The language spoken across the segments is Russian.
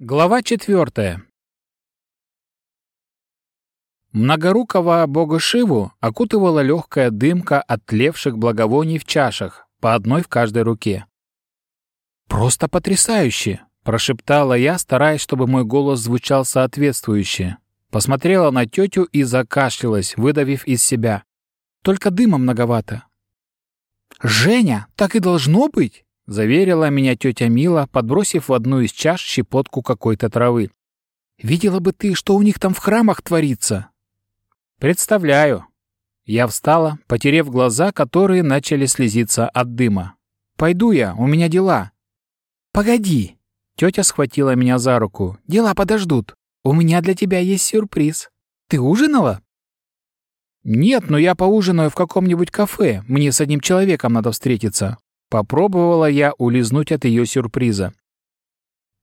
Глава четвертая. Многорукого бога Шиву окутывала легкая дымка от тлевших благовоний в чашах, по одной в каждой руке. «Просто потрясающе!» — прошептала я, стараясь, чтобы мой голос звучал соответствующе. Посмотрела на тетю и закашлялась, выдавив из себя. «Только дыма многовато». «Женя, так и должно быть!» Заверила меня тетя Мила, подбросив в одну из чаш щепотку какой-то травы. «Видела бы ты, что у них там в храмах творится!» «Представляю!» Я встала, потерев глаза, которые начали слезиться от дыма. «Пойду я, у меня дела». «Погоди!» Тетя схватила меня за руку. «Дела подождут. У меня для тебя есть сюрприз. Ты ужинала?» «Нет, но я поужинаю в каком-нибудь кафе. Мне с одним человеком надо встретиться. Попробовала я улизнуть от ее сюрприза.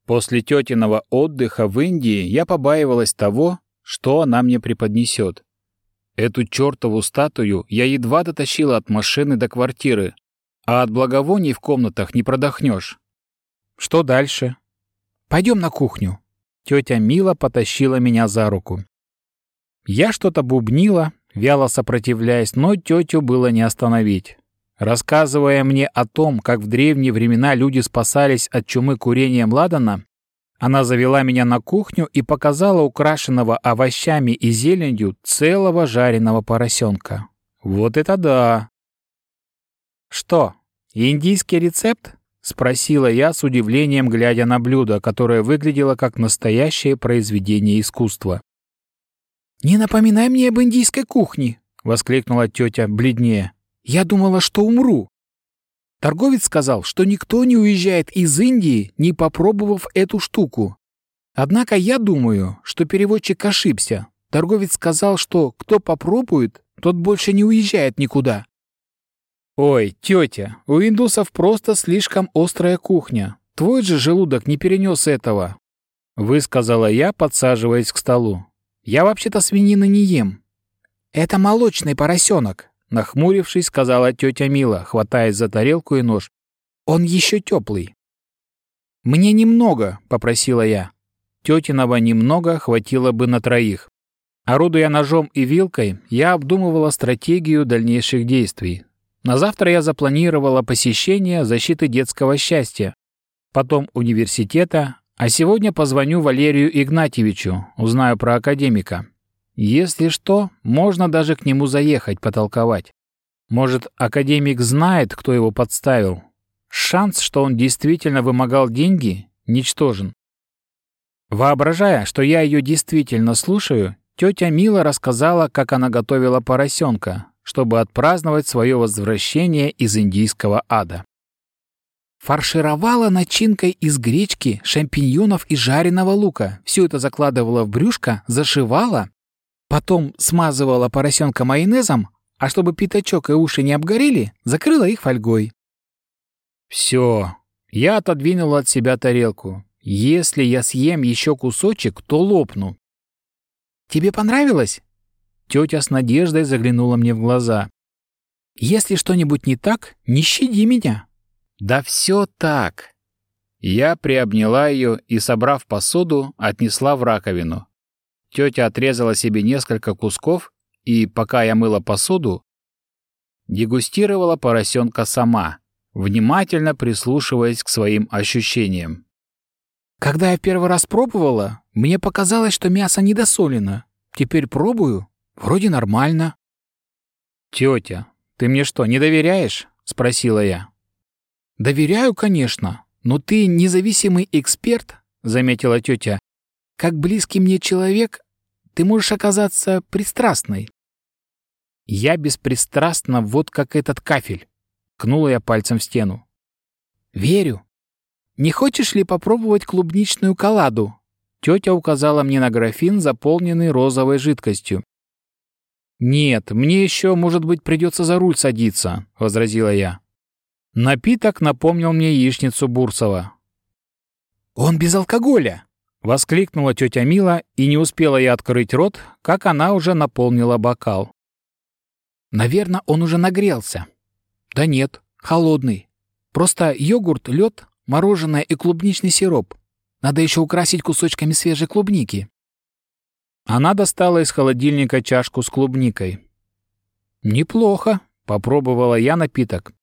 После тетиного отдыха в Индии я побаивалась того, что она мне преподнесет. Эту чертову статую я едва дотащила от машины до квартиры, а от благовоний в комнатах не продохнешь. Что дальше? Пойдем на кухню. Тетя Мила потащила меня за руку. Я что-то бубнила, вяло сопротивляясь, но тетю было не остановить. Рассказывая мне о том, как в древние времена люди спасались от чумы курением ладана, она завела меня на кухню и показала украшенного овощами и зеленью целого жареного поросенка. Вот это да! Что, индийский рецепт? Спросила я с удивлением, глядя на блюдо, которое выглядело как настоящее произведение искусства. «Не напоминай мне об индийской кухне!» — воскликнула тетя бледнее. Я думала, что умру. Торговец сказал, что никто не уезжает из Индии, не попробовав эту штуку. Однако я думаю, что переводчик ошибся. Торговец сказал, что кто попробует, тот больше не уезжает никуда. «Ой, тетя, у индусов просто слишком острая кухня. Твой же желудок не перенес этого», — высказала я, подсаживаясь к столу. «Я вообще-то свинины не ем». «Это молочный поросенок», Нахмурившись, сказала тетя Мила, хватаясь за тарелку и нож. «Он еще теплый». «Мне немного», — попросила я. Тетиного немного хватило бы на троих. Орудуя ножом и вилкой, я обдумывала стратегию дальнейших действий. На завтра я запланировала посещение защиты детского счастья, потом университета, а сегодня позвоню Валерию Игнатьевичу, узнаю про академика. Если что, можно даже к нему заехать, потолковать. Может, академик знает, кто его подставил. Шанс, что он действительно вымогал деньги, ничтожен. Воображая, что я ее действительно слушаю, тетя Мила рассказала, как она готовила поросенка, чтобы отпраздновать свое возвращение из индийского ада. Фаршировала начинкой из гречки, шампиньонов и жареного лука. Все это закладывала в брюшко, зашивала, Потом смазывала поросенка майонезом, а чтобы пятачок и уши не обгорели, закрыла их фольгой. Все. Я отодвинула от себя тарелку. Если я съем еще кусочек, то лопну. Тебе понравилось? Тетя с надеждой заглянула мне в глаза. Если что-нибудь не так, не щади меня. Да все так. Я приобняла ее и, собрав посуду, отнесла в раковину. Тетя отрезала себе несколько кусков и, пока я мыла посуду, дегустировала поросенка сама, внимательно прислушиваясь к своим ощущениям. Когда я первый раз пробовала, мне показалось, что мясо недосолено. Теперь пробую, вроде нормально. «Тетя, ты мне что, не доверяешь?» — спросила я. «Доверяю, конечно, но ты независимый эксперт», — заметила тетя. «Как близкий мне человек, ты можешь оказаться пристрастной. Я беспристрастна вот как этот кафель. Кнула я пальцем в стену. Верю. Не хочешь ли попробовать клубничную коладу? Тетя указала мне на графин, заполненный розовой жидкостью. «Нет, мне еще, может быть, придется за руль садиться», — возразила я. Напиток напомнил мне яичницу Бурсова. «Он без алкоголя!» Воскликнула тетя Мила, и не успела я открыть рот, как она уже наполнила бокал. Наверное, он уже нагрелся. Да нет, холодный. Просто йогурт, лед, мороженое и клубничный сироп. Надо еще украсить кусочками свежей клубники». Она достала из холодильника чашку с клубникой. «Неплохо», — попробовала я напиток.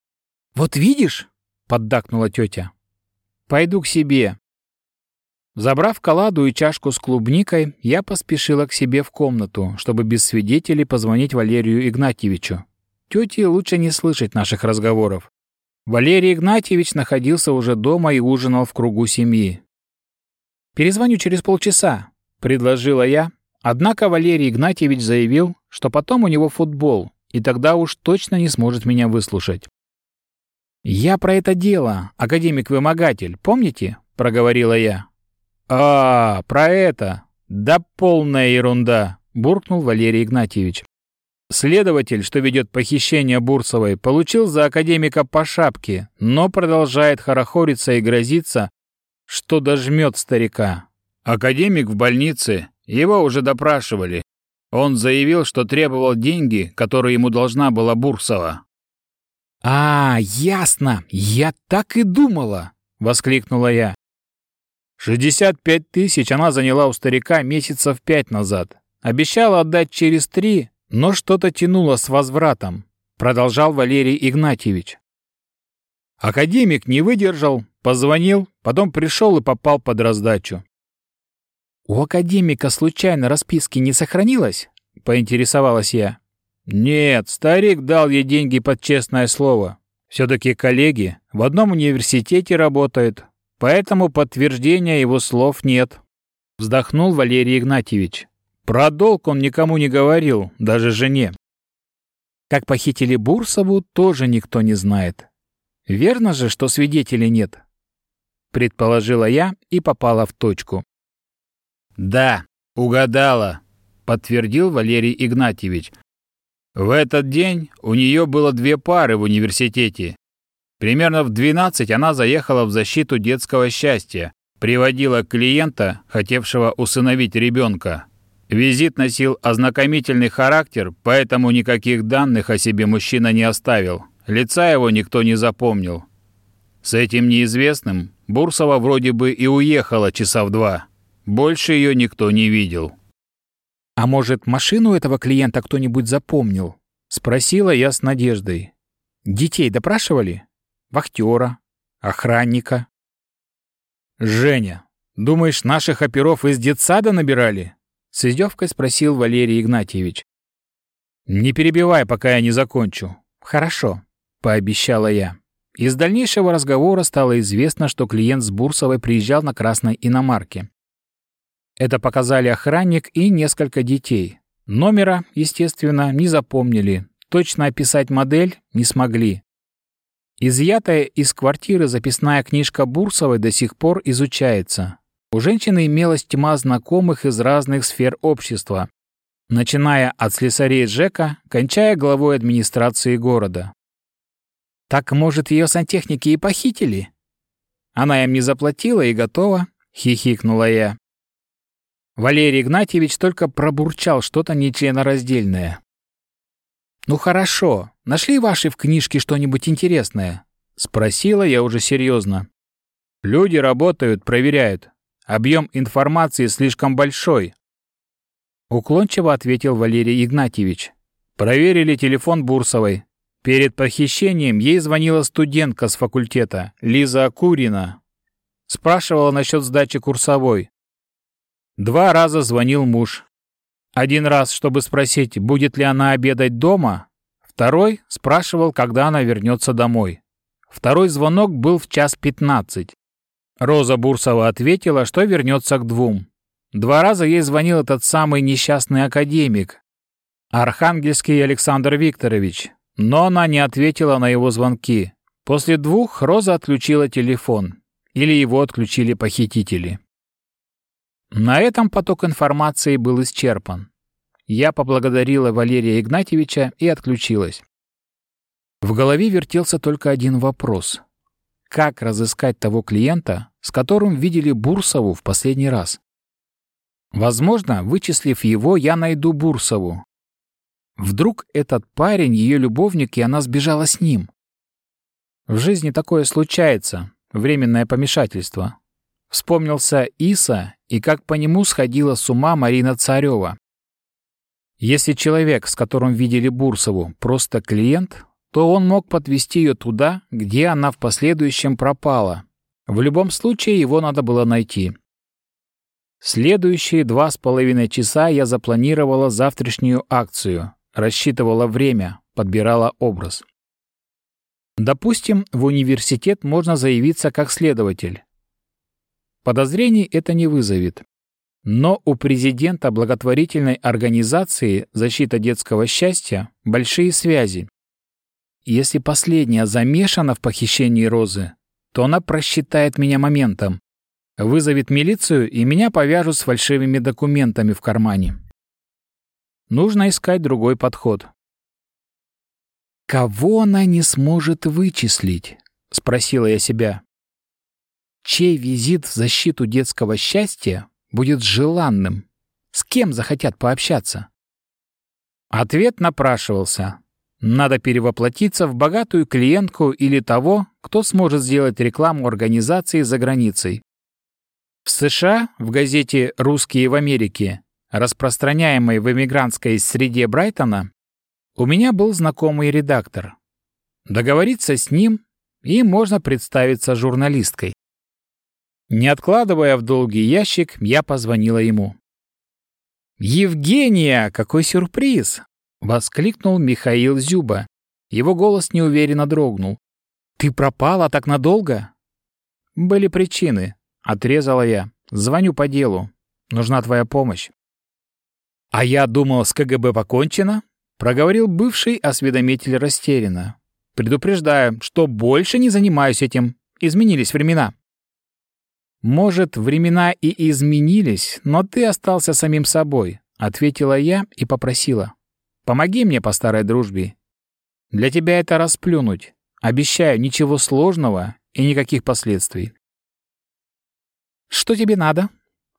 «Вот видишь?» — поддакнула тетя. «Пойду к себе». Забрав коладу и чашку с клубникой, я поспешила к себе в комнату, чтобы без свидетелей позвонить Валерию Игнатьевичу. Тете лучше не слышать наших разговоров. Валерий Игнатьевич находился уже дома и ужинал в кругу семьи. «Перезвоню через полчаса», — предложила я, однако Валерий Игнатьевич заявил, что потом у него футбол, и тогда уж точно не сможет меня выслушать. «Я про это дело, академик-вымогатель, помните?» — проговорила я. «А, про это? Да полная ерунда!» — буркнул Валерий Игнатьевич. Следователь, что ведет похищение Бурсовой, получил за академика по шапке, но продолжает хорохориться и грозиться, что дожмет старика. Академик в больнице, его уже допрашивали. Он заявил, что требовал деньги, которые ему должна была Бурсова. «А, ясно! Я так и думала!» — воскликнула я. «Шестьдесят пять тысяч она заняла у старика месяцев пять назад. Обещала отдать через три, но что-то тянуло с возвратом, продолжал Валерий Игнатьевич. Академик не выдержал, позвонил, потом пришел и попал под раздачу. «У академика случайно расписки не сохранилось?» — поинтересовалась я. «Нет, старик дал ей деньги под честное слово. Все-таки коллеги в одном университете работают, поэтому подтверждения его слов нет», — вздохнул Валерий Игнатьевич. Про долг он никому не говорил, даже жене. Как похитили Бурсову, тоже никто не знает. Верно же, что свидетелей нет? Предположила я и попала в точку. Да, угадала, подтвердил Валерий Игнатьевич. В этот день у нее было две пары в университете. Примерно в 12 она заехала в защиту детского счастья, приводила клиента, хотевшего усыновить ребенка. Визит носил ознакомительный характер, поэтому никаких данных о себе мужчина не оставил. Лица его никто не запомнил. С этим неизвестным Бурсова вроде бы и уехала часа в два. Больше ее никто не видел. «А может, машину этого клиента кто-нибудь запомнил?» — спросила я с надеждой. «Детей допрашивали? Вахтера? Охранника?» «Женя, думаешь, наших оперов из детсада набирали?» С издевкой спросил Валерий Игнатьевич. «Не перебивай, пока я не закончу». «Хорошо», — пообещала я. Из дальнейшего разговора стало известно, что клиент с Бурсовой приезжал на красной иномарке. Это показали охранник и несколько детей. Номера, естественно, не запомнили. Точно описать модель не смогли. Изъятая из квартиры записная книжка Бурсовой до сих пор изучается. У женщины имелась тьма знакомых из разных сфер общества, начиная от слесарей Жека, кончая главой администрации города. Так, может, ее сантехники и похитили? Она им не заплатила и готова, хихикнула я. Валерий Игнатьевич только пробурчал что-то нечленораздельное. «Ну хорошо, нашли ваши в книжке что-нибудь интересное?» Спросила я уже серьезно. «Люди работают, проверяют. Объем информации слишком большой. Уклончиво ответил Валерий Игнатьевич. Проверили телефон Бурсовой. Перед похищением ей звонила студентка с факультета, Лиза Курина. Спрашивала насчет сдачи курсовой. Два раза звонил муж. Один раз, чтобы спросить, будет ли она обедать дома. Второй спрашивал, когда она вернется домой. Второй звонок был в час пятнадцать. Роза Бурсова ответила, что вернется к двум. Два раза ей звонил этот самый несчастный академик, Архангельский Александр Викторович, но она не ответила на его звонки. После двух Роза отключила телефон. Или его отключили похитители. На этом поток информации был исчерпан. Я поблагодарила Валерия Игнатьевича и отключилась. В голове вертелся только один вопрос как разыскать того клиента, с которым видели Бурсову в последний раз. Возможно, вычислив его, я найду Бурсову. Вдруг этот парень ее любовник, и она сбежала с ним. В жизни такое случается, временное помешательство. Вспомнился Иса и как по нему сходила с ума Марина Царева. Если человек, с которым видели Бурсову, просто клиент, то он мог подвести ее туда, где она в последующем пропала. В любом случае его надо было найти. Следующие два с половиной часа я запланировала завтрашнюю акцию, рассчитывала время, подбирала образ. Допустим, в университет можно заявиться как следователь. Подозрений это не вызовет. Но у президента благотворительной организации «Защита детского счастья» большие связи. Если последняя замешана в похищении Розы, то она просчитает меня моментом, вызовет милицию и меня повяжут с фальшивыми документами в кармане. Нужно искать другой подход. «Кого она не сможет вычислить?» — спросила я себя. «Чей визит в защиту детского счастья будет желанным? С кем захотят пообщаться?» Ответ напрашивался. Надо перевоплотиться в богатую клиентку или того, кто сможет сделать рекламу организации за границей. В США, в газете «Русские в Америке», распространяемой в эмигрантской среде Брайтона, у меня был знакомый редактор. Договориться с ним, и можно представиться журналисткой. Не откладывая в долгий ящик, я позвонила ему. «Евгения, какой сюрприз!» — воскликнул Михаил Зюба. Его голос неуверенно дрогнул. «Ты пропала так надолго?» «Были причины», — отрезала я. «Звоню по делу. Нужна твоя помощь». «А я думал, с КГБ покончено?» проговорил бывший осведомитель растерянно. «Предупреждаю, что больше не занимаюсь этим. Изменились времена». «Может, времена и изменились, но ты остался самим собой», — ответила я и попросила. «Помоги мне по старой дружбе. Для тебя это расплюнуть. Обещаю, ничего сложного и никаких последствий». «Что тебе надо?»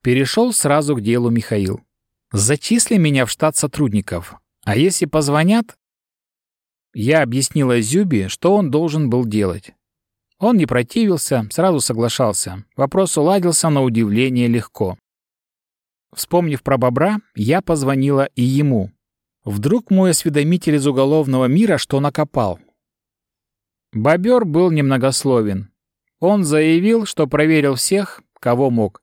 Перешел сразу к делу Михаил. «Зачисли меня в штат сотрудников. А если позвонят? Я объяснила Зюби, что он должен был делать. Он не противился, сразу соглашался. Вопрос уладился на удивление легко. Вспомнив про бобра, я позвонила и ему. Вдруг мой осведомитель из уголовного мира что накопал. Бобер был немногословен. Он заявил, что проверил всех, кого мог.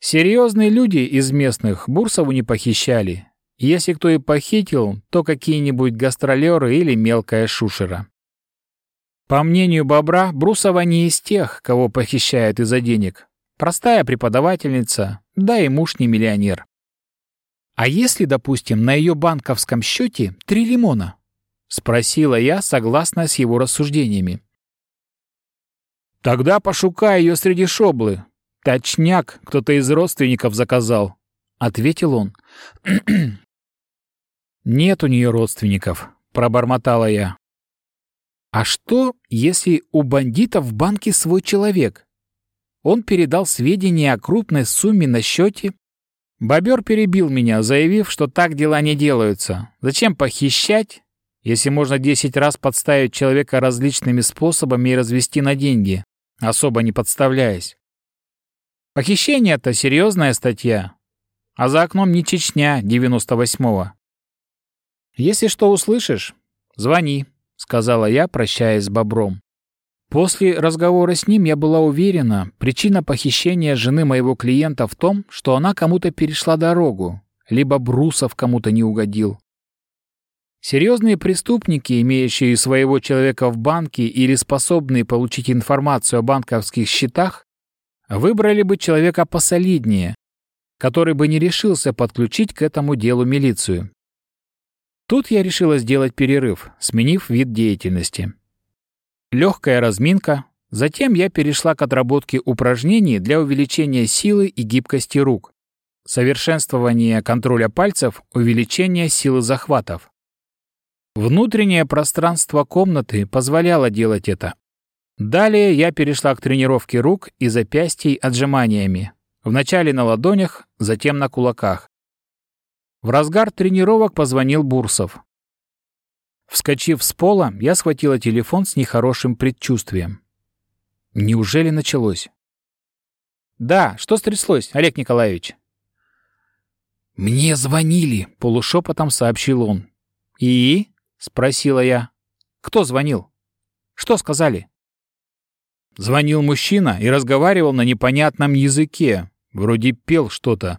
Серьезные люди из местных Бурсову не похищали, если кто и похитил, то какие-нибудь гастролеры или мелкая шушера. По мнению Бобра, Брусова не из тех, кого похищают из-за денег. Простая преподавательница, да и муж не миллионер. А если, допустим, на ее банковском счете три лимона? Спросила я, согласно с его рассуждениями. Тогда пошукай ее среди шоблы. Точняк, кто-то из родственников заказал, ответил он. «Нет у нее родственников», — пробормотала я. «А что, если у бандитов в банке свой человек?» Он передал сведения о крупной сумме на счете. Бобер перебил меня, заявив, что так дела не делаются. Зачем похищать, если можно десять раз подставить человека различными способами и развести на деньги, особо не подставляясь? Похищение — это серьезная статья, а за окном не Чечня 98-го. «Если что услышишь, звони», — сказала я, прощаясь с Бобром. После разговора с ним я была уверена, причина похищения жены моего клиента в том, что она кому-то перешла дорогу, либо Брусов кому-то не угодил. Серьезные преступники, имеющие своего человека в банке или способные получить информацию о банковских счетах, выбрали бы человека посолиднее, который бы не решился подключить к этому делу милицию. Тут я решила сделать перерыв, сменив вид деятельности. Легкая разминка, затем я перешла к отработке упражнений для увеличения силы и гибкости рук, совершенствования контроля пальцев, увеличения силы захватов. Внутреннее пространство комнаты позволяло делать это. Далее я перешла к тренировке рук и запястий отжиманиями. Вначале на ладонях, затем на кулаках. В разгар тренировок позвонил Бурсов. Вскочив с пола, я схватила телефон с нехорошим предчувствием. Неужели началось? Да, что стряслось, Олег Николаевич? «Мне звонили», — полушепотом сообщил он. «И?» — спросила я. «Кто звонил? Что сказали?» Звонил мужчина и разговаривал на непонятном языке, вроде пел что-то.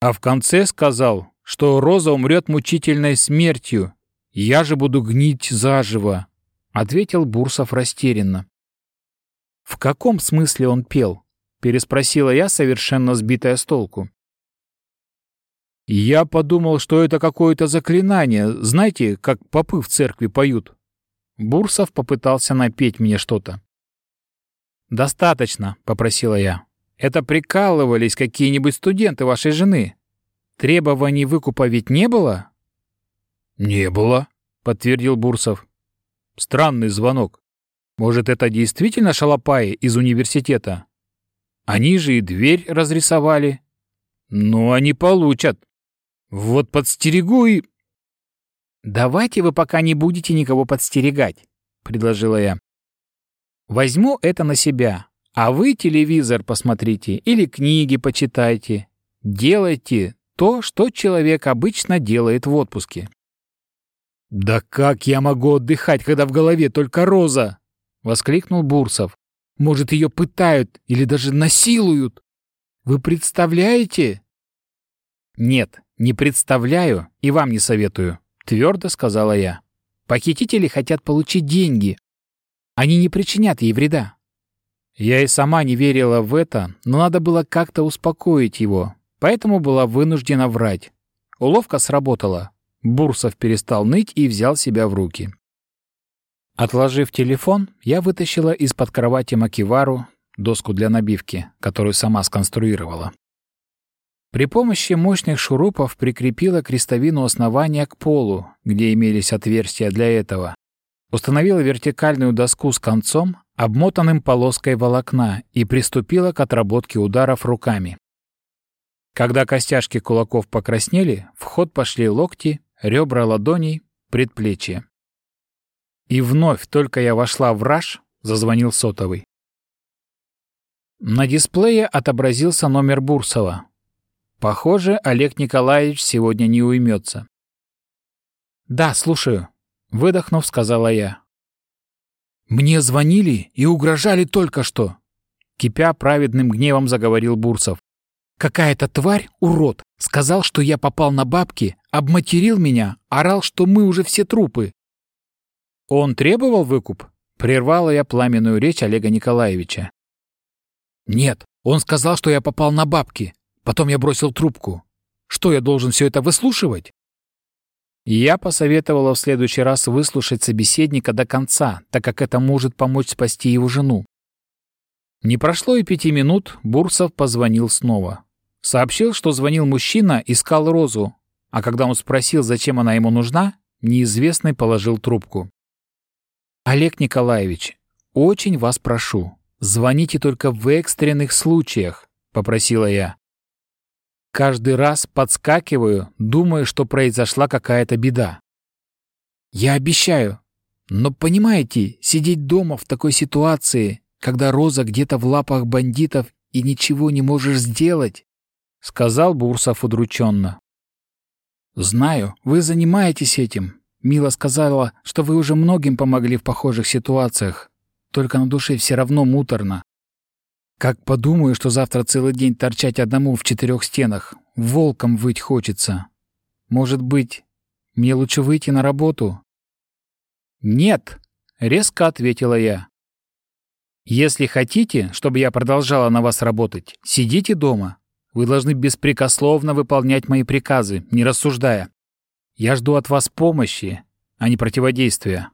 А в конце сказал, что Роза умрет мучительной смертью, я же буду гнить заживо, — ответил Бурсов растерянно. «В каком смысле он пел?» — переспросила я, совершенно сбитая с толку. Я подумал, что это какое-то заклинание, знаете, как попы в церкви поют. Бурсов попытался напеть мне что-то. «Достаточно», — попросила я. «Это прикалывались какие-нибудь студенты вашей жены. Требований выкупа ведь не было?» «Не было», — подтвердил Бурсов. «Странный звонок. Может, это действительно шалопаи из университета? Они же и дверь разрисовали. Но они получат. Вот подстерегу и... «Давайте вы пока не будете никого подстерегать», — предложила я. «Возьму это на себя, а вы телевизор посмотрите или книги почитайте. Делайте то, что человек обычно делает в отпуске». «Да как я могу отдыхать, когда в голове только роза?» — воскликнул Бурсов. «Может, ее пытают или даже насилуют? Вы представляете?» «Нет, не представляю и вам не советую», — твердо сказала я. «Похитители хотят получить деньги. Они не причинят ей вреда». Я и сама не верила в это, но надо было как-то успокоить его, поэтому была вынуждена врать. Уловка сработала. Бурсов перестал ныть и взял себя в руки. Отложив телефон, я вытащила из-под кровати макивару, доску для набивки, которую сама сконструировала. При помощи мощных шурупов прикрепила крестовину основания к полу, где имелись отверстия для этого. Установила вертикальную доску с концом, обмотанным полоской волокна, и приступила к отработке ударов руками. Когда костяшки кулаков покраснели, в ход пошли локти, ребра ладоней, предплечья. И вновь, только я вошла в раж, зазвонил сотовый. На дисплее отобразился номер Бурсова, Похоже, Олег Николаевич сегодня не уймется. «Да, слушаю», — выдохнув, сказала я. «Мне звонили и угрожали только что», — кипя праведным гневом заговорил Бурсов. «Какая-то тварь, урод, сказал, что я попал на бабки, обматерил меня, орал, что мы уже все трупы». «Он требовал выкуп?» — прервала я пламенную речь Олега Николаевича. «Нет, он сказал, что я попал на бабки, Потом я бросил трубку. Что, я должен все это выслушивать? Я посоветовала в следующий раз выслушать собеседника до конца, так как это может помочь спасти его жену. Не прошло и пяти минут, Бурсов позвонил снова. Сообщил, что звонил мужчина, искал Розу, а когда он спросил, зачем она ему нужна, неизвестный положил трубку. «Олег Николаевич, очень вас прошу, звоните только в экстренных случаях», — попросила я. Каждый раз подскакиваю, думаю, что произошла какая-то беда. Я обещаю. Но понимаете, сидеть дома в такой ситуации, когда Роза где-то в лапах бандитов и ничего не можешь сделать, — сказал Бурсов удрученно. «Знаю, вы занимаетесь этим. Мила сказала, что вы уже многим помогли в похожих ситуациях. Только на душе все равно муторно. Как подумаю, что завтра целый день торчать одному в четырех стенах, волком выть хочется. Может быть, мне лучше выйти на работу? Нет, резко ответила я. Если хотите, чтобы я продолжала на вас работать, сидите дома. Вы должны беспрекословно выполнять мои приказы, не рассуждая. Я жду от вас помощи, а не противодействия.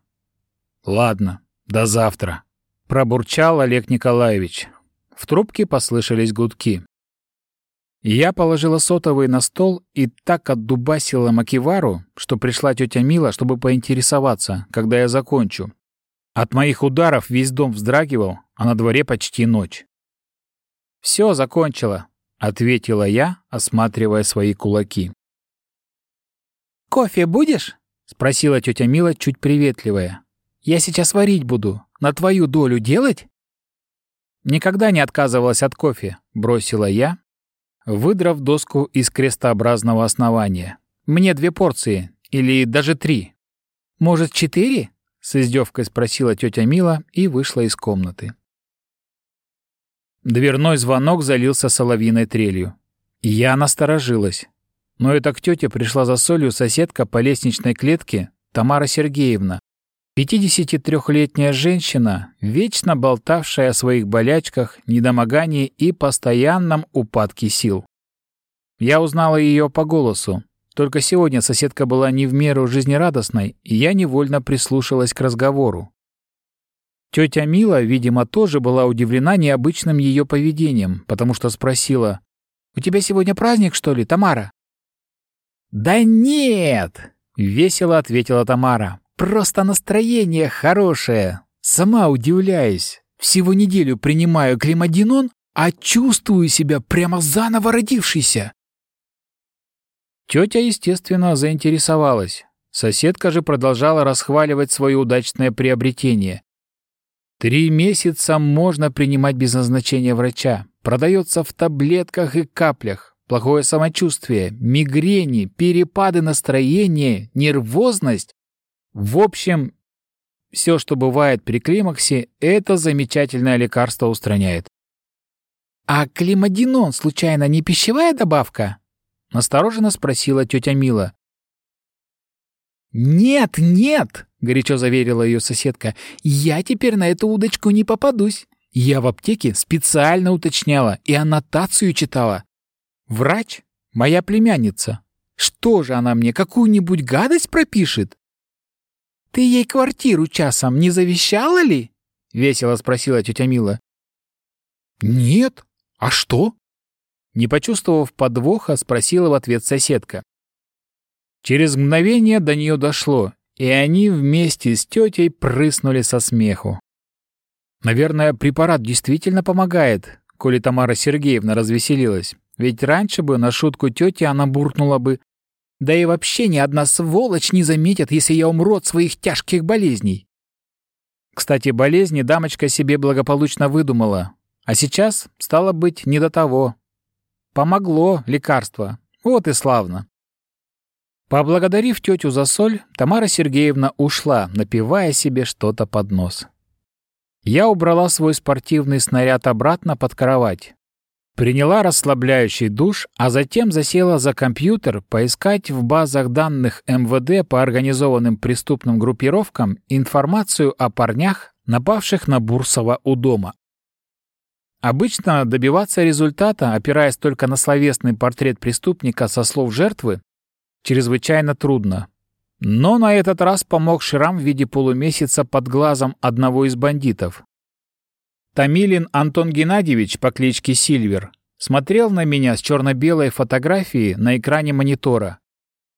Ладно, до завтра, пробурчал Олег Николаевич, в трубке послышались гудки. Я положила сотовый на стол и так отдубасила макивару, что пришла тетя Мила, чтобы поинтересоваться, когда я закончу. От моих ударов весь дом вздрагивал, а на дворе почти ночь. «Все закончила», — ответила я, осматривая свои кулаки. «Кофе будешь?» — спросила тетя Мила, чуть приветливая. «Я сейчас варить буду. На твою долю делать?» никогда не отказывалась от кофе», — бросила я, выдрав доску из крестообразного основания. «Мне две порции, или даже три». «Может, четыре?» — с издевкой спросила тетя Мила и вышла из комнаты. Дверной звонок залился соловьиной трелью. Я насторожилась. Но это к тете пришла за солью соседка по лестничной клетке Тамара Сергеевна. 53-летняя женщина, вечно болтавшая о своих болячках, недомогании и постоянном упадке сил. Я узнала ее по голосу. Только сегодня соседка была не в меру жизнерадостной, и я невольно прислушалась к разговору. Тетя Мила, видимо, тоже была удивлена необычным ее поведением, потому что спросила, «У тебя сегодня праздник, что ли, Тамара?» «Да нет!» — весело ответила Тамара. «Просто настроение хорошее. Сама удивляюсь. Всего неделю принимаю климадинон, а чувствую себя прямо заново родившейся». Тетя, естественно, заинтересовалась. Соседка же продолжала расхваливать свое удачное приобретение. Три месяца можно принимать без назначения врача. Продается в таблетках и каплях плохое самочувствие, мигрени, перепады настроения, нервозность. В общем, все, что бывает при климаксе, это замечательное лекарство устраняет. «А климадинон, случайно, не пищевая добавка?» — настороженно спросила тетя Мила. «Нет, нет!» — горячо заверила ее соседка. «Я теперь на эту удочку не попадусь. Я в аптеке специально уточняла и аннотацию читала. Врач? Моя племянница. Что же она мне, какую-нибудь гадость пропишет? Ты ей квартиру часом не завещала ли? Весело спросила тетя Мила. Нет. А что? Не почувствовав подвоха, спросила в ответ соседка. Через мгновение до нее дошло, и они вместе с тетей прыснули со смеху. Наверное, препарат действительно помогает, коли Тамара Сергеевна развеселилась. Ведь раньше бы на шутку тети она буркнула бы «Да и вообще ни одна сволочь не заметит, если я умру от своих тяжких болезней». Кстати, болезни дамочка себе благополучно выдумала. А сейчас, стало быть, не до того. Помогло лекарство. Вот и славно. Поблагодарив тетю за соль, Тамара Сергеевна ушла, напивая себе что-то под нос. Я убрала свой спортивный снаряд обратно под кровать. Приняла расслабляющий душ, а затем засела за компьютер поискать в базах данных МВД по организованным преступным группировкам информацию о парнях, напавших на Бурсова у дома. Обычно добиваться результата, опираясь только на словесный портрет преступника со слов жертвы, чрезвычайно трудно. Но на этот раз помог шрам в виде полумесяца под глазом одного из бандитов. Томилин Антон Геннадьевич по кличке Сильвер смотрел на меня с черно-белой фотографией на экране монитора.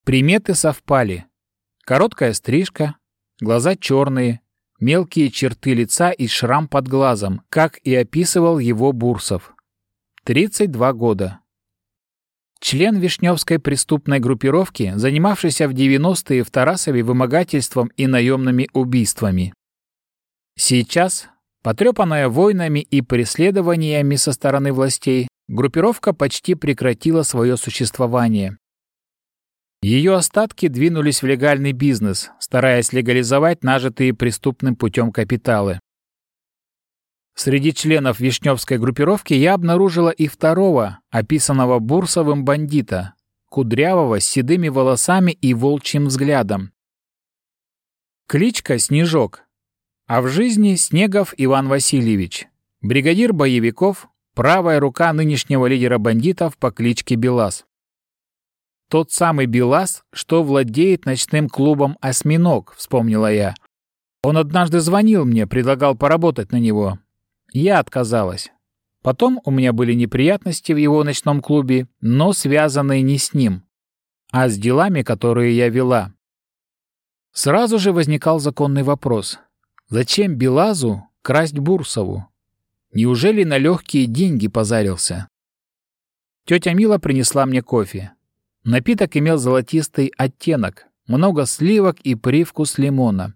Приметы совпали. Короткая стрижка, глаза черные, мелкие черты лица и шрам под глазом, как и описывал его Бурсов. 32 года. Член Вишневской преступной группировки, занимавшийся в 90-е в Тарасове вымогательством и наемными убийствами. Сейчас Потрепанная войнами и преследованиями со стороны властей, группировка почти прекратила свое существование. Ее остатки двинулись в легальный бизнес, стараясь легализовать нажитые преступным путем капиталы. Среди членов Вишневской группировки я обнаружила и второго, описанного Бурсовым бандита, кудрявого с седыми волосами и волчьим взглядом. Кличка Снежок, а в жизни Снегов Иван Васильевич, бригадир боевиков, правая рука нынешнего лидера бандитов по кличке Белас. Тот самый Белас, что владеет ночным клубом «Осьминог», вспомнила я. Он однажды звонил мне, предлагал поработать на него. Я отказалась. Потом у меня были неприятности в его ночном клубе, но связанные не с ним, а с делами, которые я вела. Сразу же возникал законный вопрос. Зачем Белазу красть Бурсову? Неужели на легкие деньги позарился? Тетя Мила принесла мне кофе. Напиток имел золотистый оттенок, много сливок и привкус лимона.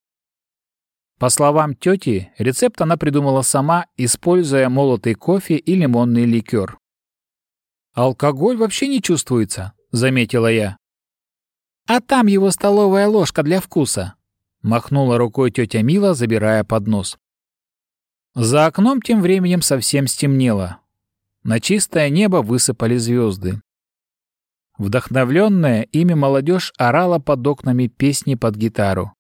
По словам тети, рецепт она придумала сама, используя молотый кофе и лимонный ликер. «Алкоголь вообще не чувствуется», — заметила я. «А там его столовая ложка для вкуса», — махнула рукой тетя Мила, забирая поднос. За окном тем временем совсем стемнело. На чистое небо высыпали звезды. Вдохновленная ими молодежь орала под окнами песни под гитару.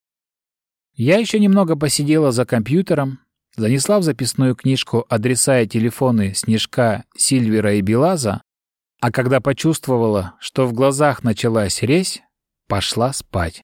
Я еще немного посидела за компьютером, занесла в записную книжку адреса и телефоны Снежка, Сильвера и Белаза, а когда почувствовала, что в глазах началась резь, пошла спать.